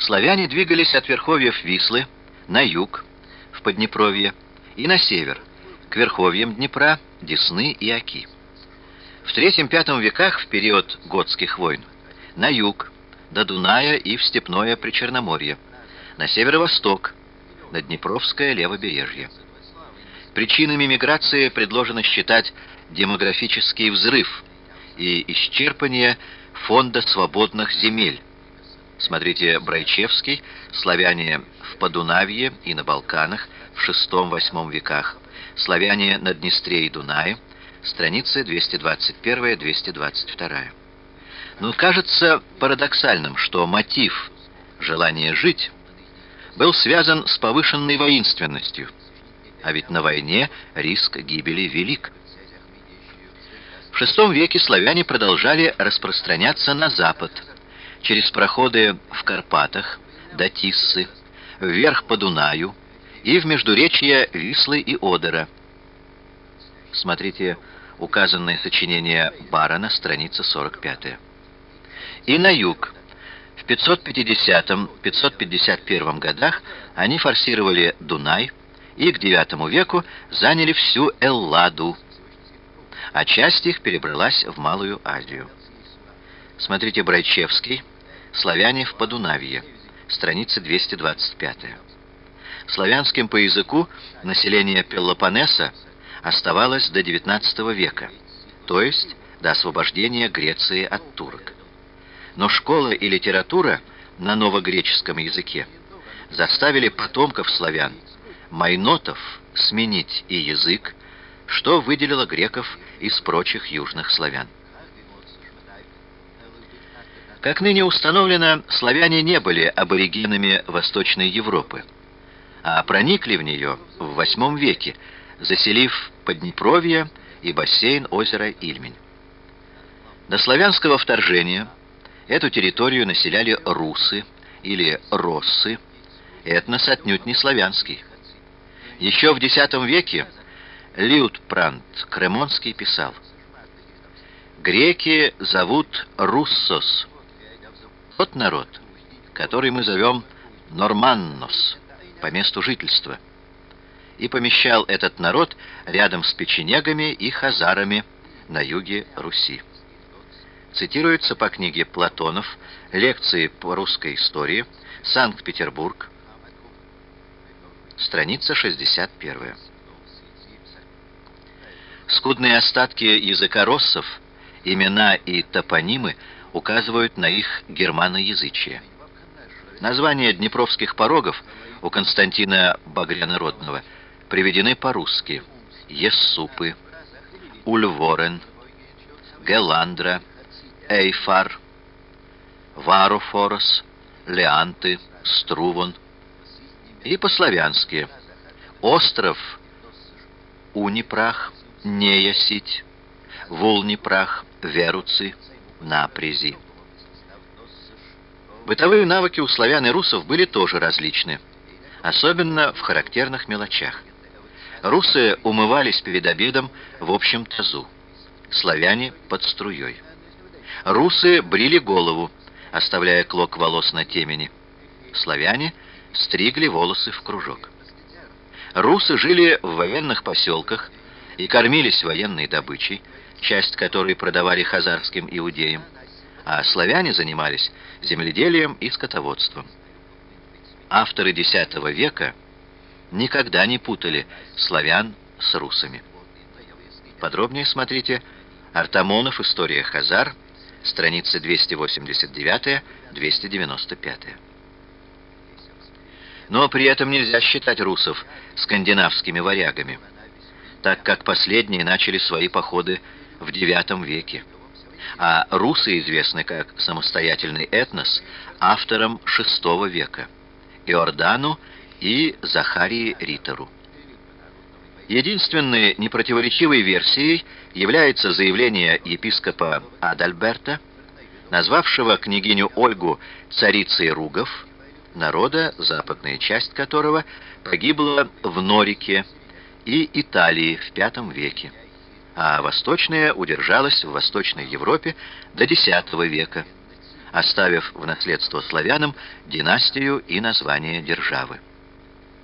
Славяне двигались от верховьев Вислы на юг, в Поднепровье, и на север, к верховьям Днепра, Десны и Оки. В III-V веках, в период готских войн, на юг, до Дуная и в Степное Причерноморье, на северо-восток, на Днепровское левобережье. Причинами миграции предложено считать демографический взрыв и исчерпание фонда свободных земель. Смотрите Брайчевский, «Славяне в Подунавье и на Балканах» в VI-VIII веках, «Славяне на Днестре и Дунае», страницы 221-222. Но кажется парадоксальным, что мотив желания жить был связан с повышенной воинственностью, а ведь на войне риск гибели велик. В VI веке славяне продолжали распространяться на запад, через проходы в Карпатах, до Тиссы, вверх по Дунаю и в междуречье Вислы и Одера. Смотрите указанное сочинение Барона, страница 45. И на юг. В 550-551 годах они форсировали Дунай и к IX веку заняли всю Элладу, а часть их перебралась в Малую Азию. Смотрите Брайчевский, «Славяне в Подунавье», страница 225. Славянским по языку население Пелопоннеса оставалось до XIX века, то есть до освобождения Греции от турок. Но школа и литература на новогреческом языке заставили потомков славян, майнотов, сменить и язык, что выделило греков из прочих южных славян. Как ныне установлено, славяне не были аборигенами Восточной Европы, а проникли в нее в VIII веке, заселив Поднепровье и бассейн озера Ильмень. До славянского вторжения эту территорию населяли русы или россы, этнос отнюдь не славянский. Еще в X веке Лиутпрант Кремонский писал «Греки зовут руссос, тот народ, который мы зовем норманнос, по месту жительства» и помещал этот народ рядом с печенегами и хазарами на юге Руси. Цитируется по книге Платонов «Лекции по русской истории», Санкт-Петербург, страница 61. Скудные остатки языка россов, имена и топонимы указывают на их германоязычие. Названия днепровских порогов у Константина Багрянородного – приведены по-русски. Ессупы, Ульворен, Геландра, Эйфар, Варофорос, Леанты, Струвон и по-славянски Остров Унипрах, Неясить, Волнипрах, Веруцы, Напрези. Бытовые навыки у славян и русов были тоже различны, особенно в характерных мелочах. Русы умывались перед обедом в общем тазу, славяне под струей. Русы брили голову, оставляя клок волос на темени. Славяне стригли волосы в кружок. Русы жили в военных поселках и кормились военной добычей, часть которой продавали хазарским иудеям, а славяне занимались земледелием и скотоводством. Авторы X века – никогда не путали славян с русами. Подробнее смотрите Артамонов «История Хазар», страницы 289-295. Но при этом нельзя считать русов скандинавскими варягами, так как последние начали свои походы в IX веке. А русы известны как самостоятельный этнос автором VI века, Иордану и Захарии Риттеру. Единственной непротиворечивой версией является заявление епископа Адальберта, назвавшего княгиню Ольгу царицей Ругов, народа, западная часть которого погибла в Норике и Италии в V веке, а восточная удержалась в Восточной Европе до X века, оставив в наследство славянам династию и название державы.